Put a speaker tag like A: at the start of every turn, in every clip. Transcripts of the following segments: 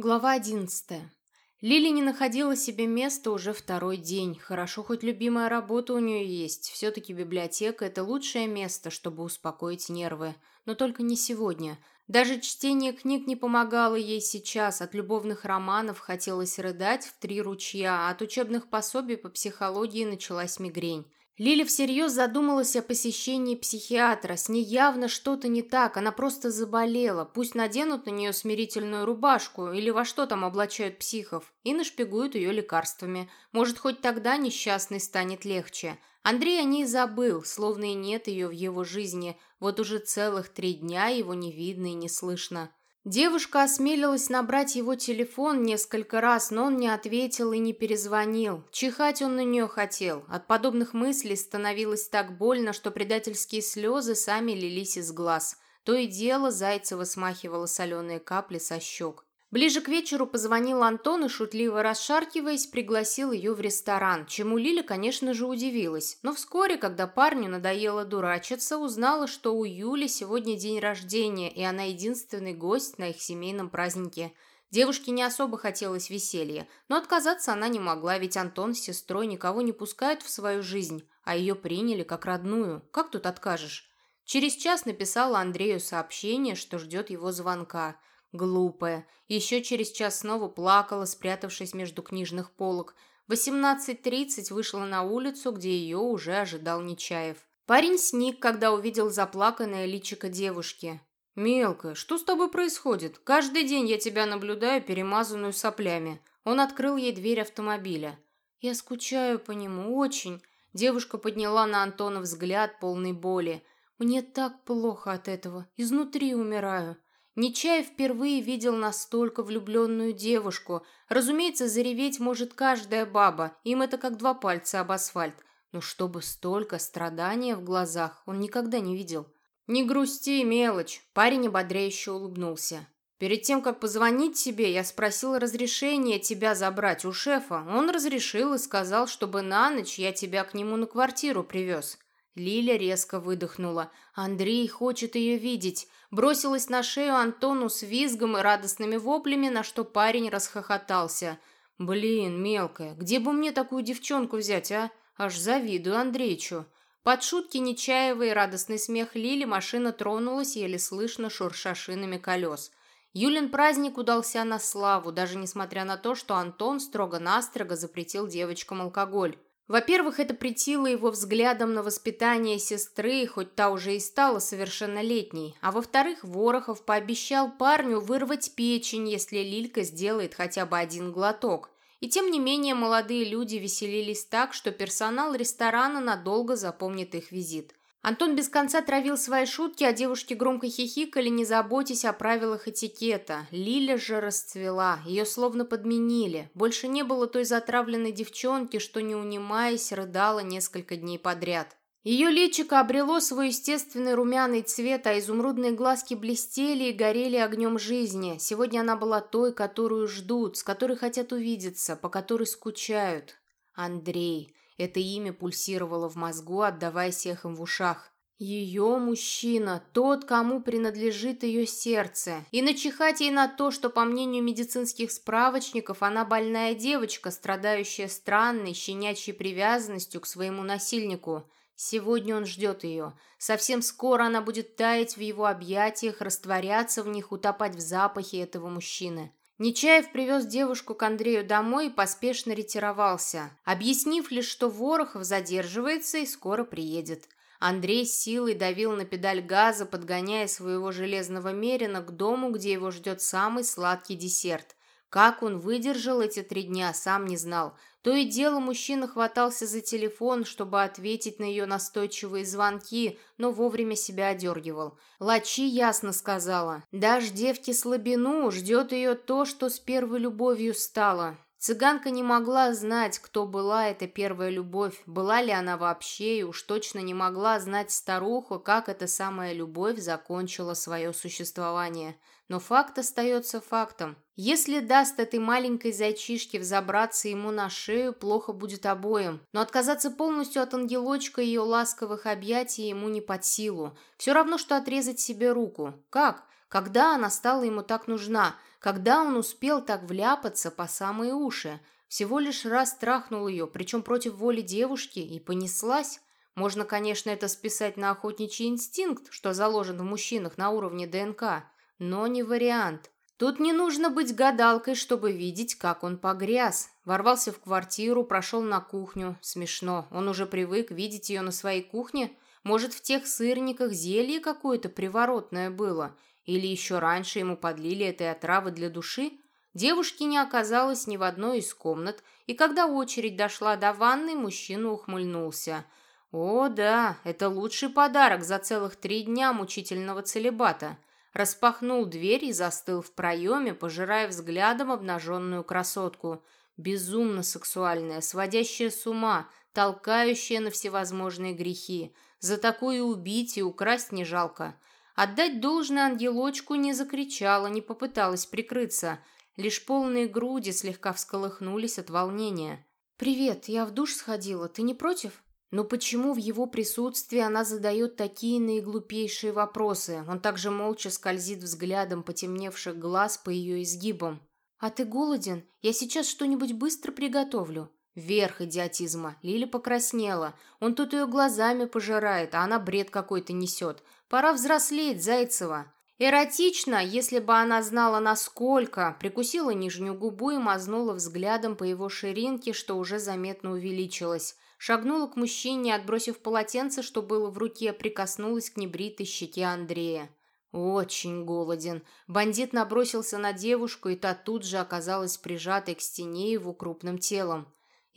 A: Глава одиннадцатая. Лили не находила себе места уже второй день. Хорошо, хоть любимая работа у нее есть. Все-таки библиотека – это лучшее место, чтобы успокоить нервы. Но только не сегодня. Даже чтение книг не помогало ей сейчас. От любовных романов хотелось рыдать в три ручья, а от учебных пособий по психологии началась мигрень. Лиля всерьез задумалась о посещении психиатра. С ней явно что-то не так, она просто заболела. Пусть наденут на нее смирительную рубашку или во что там облачают психов и нашпигуют ее лекарствами. Может, хоть тогда несчастный станет легче. Андрей о ней забыл, словно и нет ее в его жизни. Вот уже целых три дня его не видно и не слышно. Девушка осмелилась набрать его телефон несколько раз, но он не ответил и не перезвонил. Чихать он на нее хотел. От подобных мыслей становилось так больно, что предательские слезы сами лились из глаз. То и дело Зайцева смахивала соленые капли со щек. Ближе к вечеру позвонил Антон и, шутливо расшаркиваясь, пригласил ее в ресторан, чему Лиля, конечно же, удивилась. Но вскоре, когда парню надоело дурачиться, узнала, что у Юли сегодня день рождения, и она единственный гость на их семейном празднике. Девушке не особо хотелось веселья, но отказаться она не могла, ведь Антон с сестрой никого не пускают в свою жизнь, а ее приняли как родную. Как тут откажешь? Через час написала Андрею сообщение, что ждет его звонка – Глупая. Еще через час снова плакала, спрятавшись между книжных полок. В 18.30 вышла на улицу, где ее уже ожидал Нечаев. Парень сник, когда увидел заплаканное личико девушки. «Мелкая, что с тобой происходит? Каждый день я тебя наблюдаю, перемазанную соплями». Он открыл ей дверь автомобиля. «Я скучаю по нему, очень». Девушка подняла на Антона взгляд, полный боли. «Мне так плохо от этого. Изнутри умираю». Нечаев впервые видел настолько влюбленную девушку. Разумеется, зареветь может каждая баба, им это как два пальца об асфальт. Но чтобы столько страдания в глазах он никогда не видел. «Не грусти, мелочь!» Парень ободряюще улыбнулся. «Перед тем, как позвонить тебе, я спросил разрешения тебя забрать у шефа. Он разрешил и сказал, чтобы на ночь я тебя к нему на квартиру привез». Лиля резко выдохнула. Андрей хочет ее видеть. Бросилась на шею Антону с визгом и радостными воплями, на что парень расхохотался. «Блин, мелкая, где бы мне такую девчонку взять, а? Аж завидую Андреичу». Под шутки Нечаева радостный смех Лили машина тронулась, еле слышно шурша шинами колес. Юлин праздник удался на славу, даже несмотря на то, что Антон строго-настрого запретил девочкам алкоголь. Во-первых, это притило его взглядом на воспитание сестры, хоть та уже и стала совершеннолетней. А во-вторых, Ворохов пообещал парню вырвать печень, если Лилька сделает хотя бы один глоток. И тем не менее молодые люди веселились так, что персонал ресторана надолго запомнит их визит. Антон без конца травил свои шутки, а девушки громко хихикали, не заботясь о правилах этикета. Лиля же расцвела, ее словно подменили. Больше не было той затравленной девчонки, что, не унимаясь, рыдала несколько дней подряд. Ее личико обрело свой естественный румяный цвет, а изумрудные глазки блестели и горели огнем жизни. Сегодня она была той, которую ждут, с которой хотят увидеться, по которой скучают. Андрей. Это имя пульсировало в мозгу, отдаваясь эхом в ушах. Ее мужчина, тот, кому принадлежит ее сердце. И начихать ей на то, что, по мнению медицинских справочников, она больная девочка, страдающая странной, щенячьей привязанностью к своему насильнику. Сегодня он ждет ее. Совсем скоро она будет таять в его объятиях, растворяться в них, утопать в запахе этого мужчины. Нечаев привез девушку к Андрею домой и поспешно ретировался, объяснив лишь, что Ворохов задерживается и скоро приедет. Андрей силой давил на педаль газа, подгоняя своего железного мерина к дому, где его ждет самый сладкий десерт. Как он выдержал эти три дня, сам не знал. То и дело мужчина хватался за телефон, чтобы ответить на ее настойчивые звонки, но вовремя себя одергивал. Лачи ясно сказала. Дашь девке слабину, ждет ее то, что с первой любовью стало. Цыганка не могла знать, кто была эта первая любовь, была ли она вообще, и уж точно не могла знать старуху, как эта самая любовь закончила свое существование. Но факт остается фактом. Если даст этой маленькой зайчишке взобраться ему на шею, плохо будет обоим. Но отказаться полностью от ангелочка и ее ласковых объятий ему не под силу. Все равно, что отрезать себе руку. Как? Когда она стала ему так нужна? Когда он успел так вляпаться по самые уши? Всего лишь раз трахнул ее, причем против воли девушки, и понеслась. Можно, конечно, это списать на охотничий инстинкт, что заложен в мужчинах на уровне ДНК, но не вариант. Тут не нужно быть гадалкой, чтобы видеть, как он погряз. Ворвался в квартиру, прошел на кухню. Смешно, он уже привык видеть ее на своей кухне. Может, в тех сырниках зелье какое-то приворотное было? Или еще раньше ему подлили этой отравы для души? Девушки не оказалось ни в одной из комнат, и когда очередь дошла до ванной, мужчина ухмыльнулся. «О, да, это лучший подарок за целых три дня мучительного целебата» распахнул дверь и застыл в проеме, пожирая взглядом обнаженную красотку. Безумно сексуальная, сводящая с ума, толкающая на всевозможные грехи. За такую убить и украсть не жалко. Отдать должное ангелочку не закричала, не попыталась прикрыться. Лишь полные груди слегка всколыхнулись от волнения. «Привет, я в душ сходила, ты не против?» Но почему в его присутствии она задает такие наиглупейшие вопросы? Он также молча скользит взглядом потемневших глаз по ее изгибам. «А ты голоден? Я сейчас что-нибудь быстро приготовлю». Верх идиотизма. Лиля покраснела. Он тут ее глазами пожирает, а она бред какой-то несет. Пора взрослеть, Зайцева. Эротично, если бы она знала насколько, прикусила нижнюю губу и мазнула взглядом по его ширинке, что уже заметно увеличилось шагнула к мужчине, отбросив полотенце, что было в руке, прикоснулась к небритой щеке Андрея. Очень голоден. Бандит набросился на девушку, и та тут же оказалась прижатой к стене его крупным телом.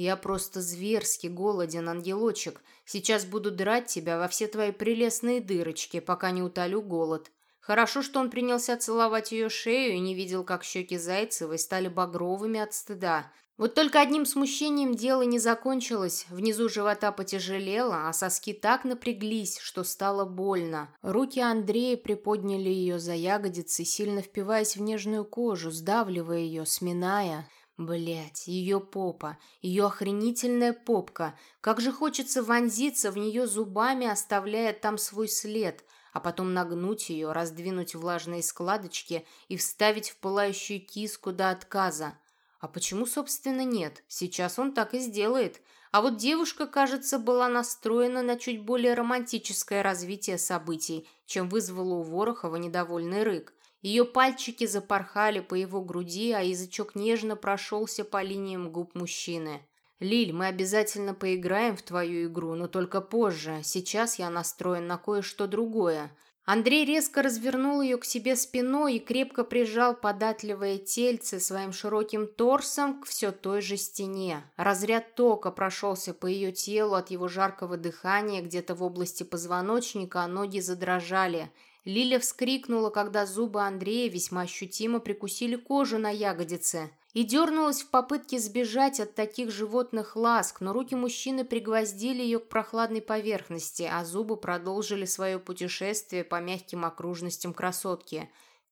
A: «Я просто зверски голоден, ангелочек. Сейчас буду драть тебя во все твои прелестные дырочки, пока не утолю голод». Хорошо, что он принялся целовать ее шею и не видел, как щеки Зайцевой стали багровыми от стыда. Вот только одним смущением дело не закончилось. Внизу живота потяжелело, а соски так напряглись, что стало больно. Руки Андрея приподняли ее за ягодицы, сильно впиваясь в нежную кожу, сдавливая ее, сминая. Блять, ее попа, ее охренительная попка. Как же хочется вонзиться в нее зубами, оставляя там свой след, а потом нагнуть ее, раздвинуть влажные складочки и вставить в пылающую киску до отказа. А почему, собственно, нет? Сейчас он так и сделает. А вот девушка, кажется, была настроена на чуть более романтическое развитие событий, чем вызвало у Ворохова недовольный рык. Ее пальчики запорхали по его груди, а язычок нежно прошелся по линиям губ мужчины. «Лиль, мы обязательно поиграем в твою игру, но только позже. Сейчас я настроен на кое-что другое. Андрей резко развернул ее к себе спиной и крепко прижал податливое тельце своим широким торсом к все той же стене. Разряд тока прошелся по ее телу от его жаркого дыхания где-то в области позвоночника, а ноги задрожали. Лиля вскрикнула, когда зубы Андрея весьма ощутимо прикусили кожу на ягодице и дернулась в попытке сбежать от таких животных ласк, но руки мужчины пригвоздили ее к прохладной поверхности, а зубы продолжили свое путешествие по мягким окружностям красотки.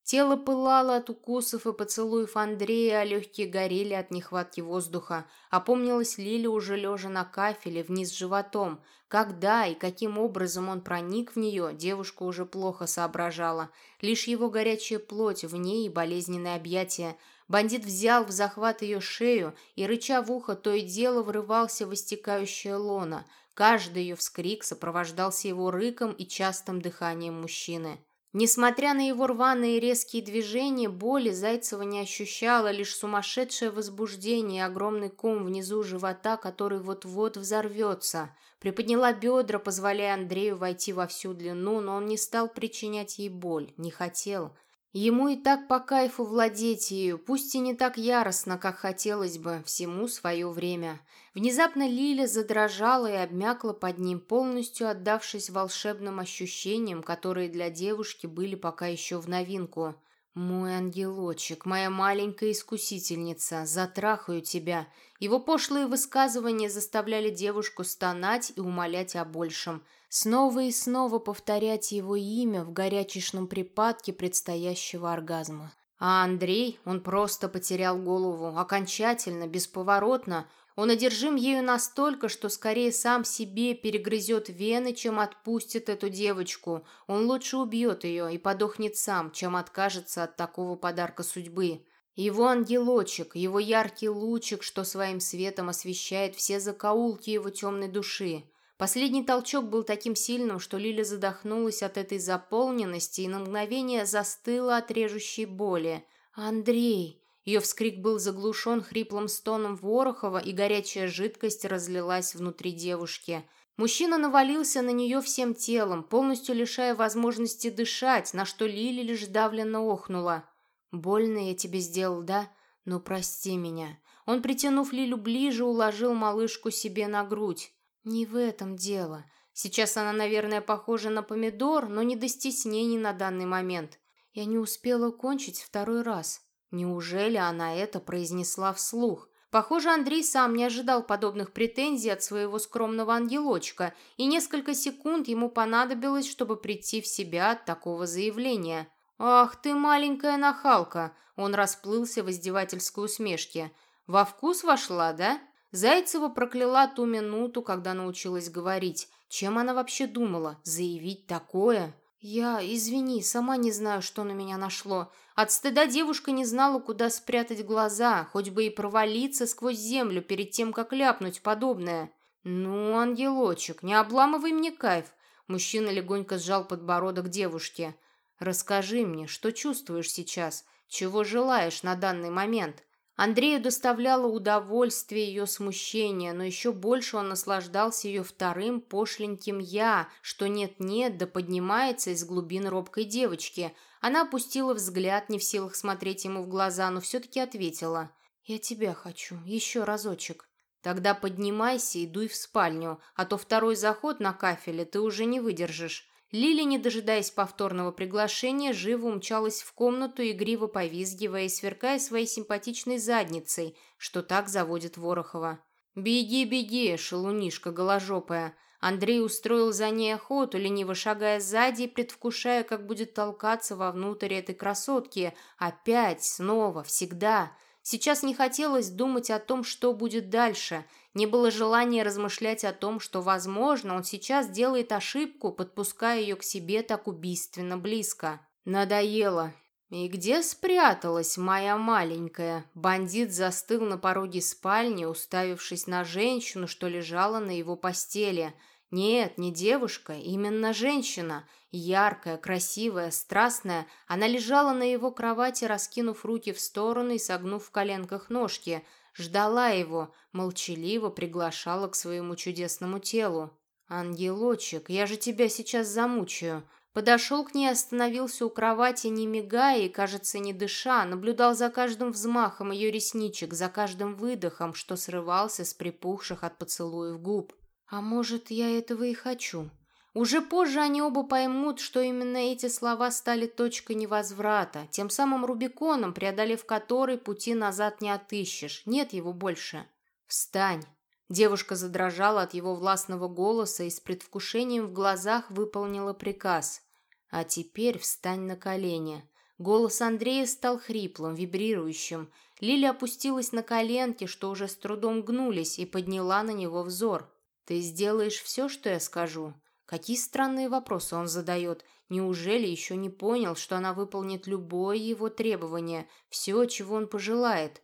A: Тело пылало от укусов и поцелуев Андрея, а легкие горели от нехватки воздуха. Опомнилась Лиля уже лежа на кафеле, вниз животом. Когда и каким образом он проник в нее, девушка уже плохо соображала. Лишь его горячая плоть в ней и болезненное объятие – Бандит взял в захват ее шею и, рыча в ухо, то и дело врывался в истекающее лоно. Каждый ее вскрик сопровождался его рыком и частым дыханием мужчины. Несмотря на его рваные резкие движения, боли Зайцева не ощущала, лишь сумасшедшее возбуждение и огромный ком внизу живота, который вот-вот взорвется. Приподняла бедра, позволяя Андрею войти во всю длину, но он не стал причинять ей боль, не хотел – Ему и так по кайфу владеть ею, пусть и не так яростно, как хотелось бы, всему свое время. Внезапно Лиля задрожала и обмякла под ним, полностью отдавшись волшебным ощущениям, которые для девушки были пока еще в новинку. «Мой ангелочек, моя маленькая искусительница, затрахаю тебя!» Его пошлые высказывания заставляли девушку стонать и умолять о большем – снова и снова повторять его имя в горячечном припадке предстоящего оргазма. А Андрей, он просто потерял голову, окончательно, бесповоротно. Он одержим ею настолько, что скорее сам себе перегрызет вены, чем отпустит эту девочку. Он лучше убьет ее и подохнет сам, чем откажется от такого подарка судьбы. Его ангелочек, его яркий лучик, что своим светом освещает все закоулки его темной души. Последний толчок был таким сильным, что Лиля задохнулась от этой заполненности и на мгновение застыла от режущей боли. «Андрей!» Ее вскрик был заглушен хриплым стоном Ворохова, и горячая жидкость разлилась внутри девушки. Мужчина навалился на нее всем телом, полностью лишая возможности дышать, на что Лили лишь давленно охнула. «Больно я тебе сделал, да? Ну, прости меня». Он, притянув Лилю ближе, уложил малышку себе на грудь. «Не в этом дело. Сейчас она, наверное, похожа на помидор, но не до стеснений на данный момент. Я не успела кончить второй раз. Неужели она это произнесла вслух? Похоже, Андрей сам не ожидал подобных претензий от своего скромного ангелочка, и несколько секунд ему понадобилось, чтобы прийти в себя от такого заявления. «Ах ты, маленькая нахалка!» Он расплылся в издевательской усмешке. «Во вкус вошла, да?» Зайцева прокляла ту минуту, когда научилась говорить. Чем она вообще думала? Заявить такое? «Я, извини, сама не знаю, что на меня нашло. От стыда девушка не знала, куда спрятать глаза, хоть бы и провалиться сквозь землю перед тем, как ляпнуть подобное. «Ну, ангелочек, не обламывай мне кайф!» Мужчина легонько сжал подбородок девушки. «Расскажи мне, что чувствуешь сейчас? Чего желаешь на данный момент?» Андрею доставляло удовольствие ее смущение, но еще больше он наслаждался ее вторым пошленьким «я», что нет-нет, да поднимается из глубин робкой девочки. Она опустила взгляд, не в силах смотреть ему в глаза, но все-таки ответила. «Я тебя хочу, еще разочек». «Тогда поднимайся и дуй в спальню, а то второй заход на кафеле ты уже не выдержишь». Лили, не дожидаясь повторного приглашения, живо умчалась в комнату, игриво повизгивая и сверкая своей симпатичной задницей, что так заводит Ворохова. «Беги, беги, шалунишка голожопая!» Андрей устроил за ней охоту, лениво шагая сзади и предвкушая, как будет толкаться вовнутрь этой красотки. Опять, снова, всегда. Сейчас не хотелось думать о том, что будет дальше. Не было желания размышлять о том, что, возможно, он сейчас делает ошибку, подпуская ее к себе так убийственно близко. Надоело. «И где спряталась моя маленькая?» Бандит застыл на пороге спальни, уставившись на женщину, что лежала на его постели. Нет, не девушка, именно женщина. Яркая, красивая, страстная. Она лежала на его кровати, раскинув руки в стороны и согнув в коленках ножки – ждала его, молчаливо приглашала к своему чудесному телу. «Ангелочек, я же тебя сейчас замучаю». Подошел к ней, остановился у кровати, не мигая и, кажется, не дыша, наблюдал за каждым взмахом ее ресничек, за каждым выдохом, что срывался с припухших от поцелуев губ. «А может, я этого и хочу?» Уже позже они оба поймут, что именно эти слова стали точкой невозврата, тем самым Рубиконом, преодолев который пути назад не отыщешь, нет его больше. «Встань!» Девушка задрожала от его властного голоса и с предвкушением в глазах выполнила приказ. «А теперь встань на колени». Голос Андрея стал хриплым, вибрирующим. Лиля опустилась на коленки, что уже с трудом гнулись, и подняла на него взор. «Ты сделаешь все, что я скажу?» Какие странные вопросы он задает. Неужели еще не понял, что она выполнит любое его требование, все, чего он пожелает?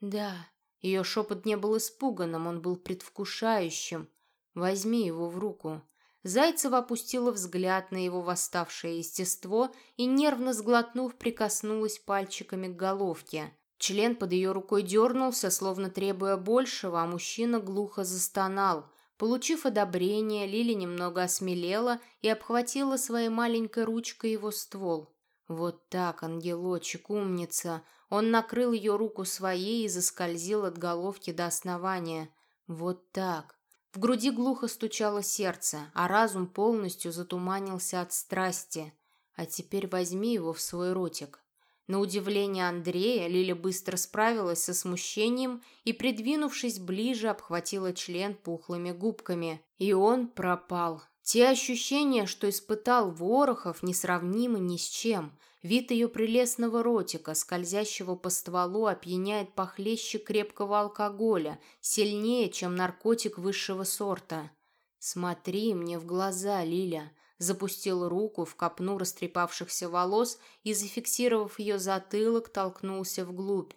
A: Да, ее шепот не был испуганным, он был предвкушающим. Возьми его в руку. Зайцева опустила взгляд на его восставшее естество и, нервно сглотнув, прикоснулась пальчиками к головке. Член под ее рукой дернулся, словно требуя большего, а мужчина глухо застонал – Получив одобрение, Лили немного осмелела и обхватила своей маленькой ручкой его ствол. Вот так, ангелочек, умница. Он накрыл ее руку своей и заскользил от головки до основания. Вот так. В груди глухо стучало сердце, а разум полностью затуманился от страсти. А теперь возьми его в свой ротик. На удивление Андрея Лиля быстро справилась со смущением и, придвинувшись ближе, обхватила член пухлыми губками. И он пропал. Те ощущения, что испытал Ворохов, несравнимы ни с чем. Вид ее прелестного ротика, скользящего по стволу, опьяняет похлеще крепкого алкоголя, сильнее, чем наркотик высшего сорта. «Смотри мне в глаза, Лиля», запустил руку в копну растрепавшихся волос и, зафиксировав ее затылок, толкнулся вглубь.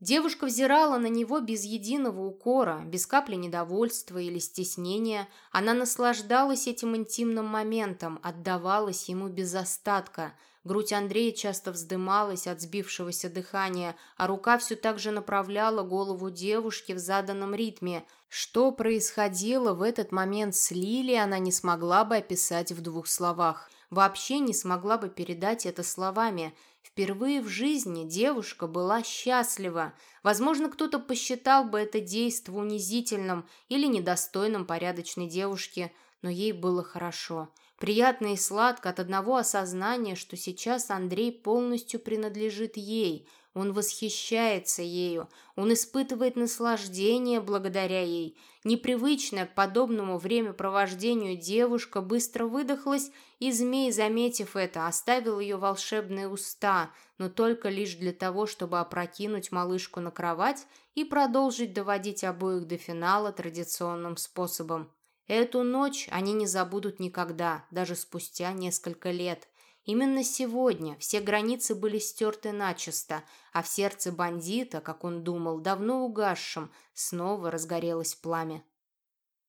A: Девушка взирала на него без единого укора, без капли недовольства или стеснения. Она наслаждалась этим интимным моментом, отдавалась ему без остатка – Грудь Андрея часто вздымалась от сбившегося дыхания, а рука все так же направляла голову девушки в заданном ритме. Что происходило в этот момент с Лили, она не смогла бы описать в двух словах. Вообще не смогла бы передать это словами. Впервые в жизни девушка была счастлива. Возможно, кто-то посчитал бы это действо унизительным или недостойным порядочной девушки, но ей было хорошо. Приятно и сладко от одного осознания, что сейчас Андрей полностью принадлежит ей. Он восхищается ею, он испытывает наслаждение благодаря ей. Непривычная к подобному времяпровождению девушка быстро выдохлась, и змей, заметив это, оставил ее волшебные уста, но только лишь для того, чтобы опрокинуть малышку на кровать и продолжить доводить обоих до финала традиционным способом. Эту ночь они не забудут никогда, даже спустя несколько лет. Именно сегодня все границы были стерты начисто, а в сердце бандита, как он думал, давно угасшим, снова разгорелось пламя.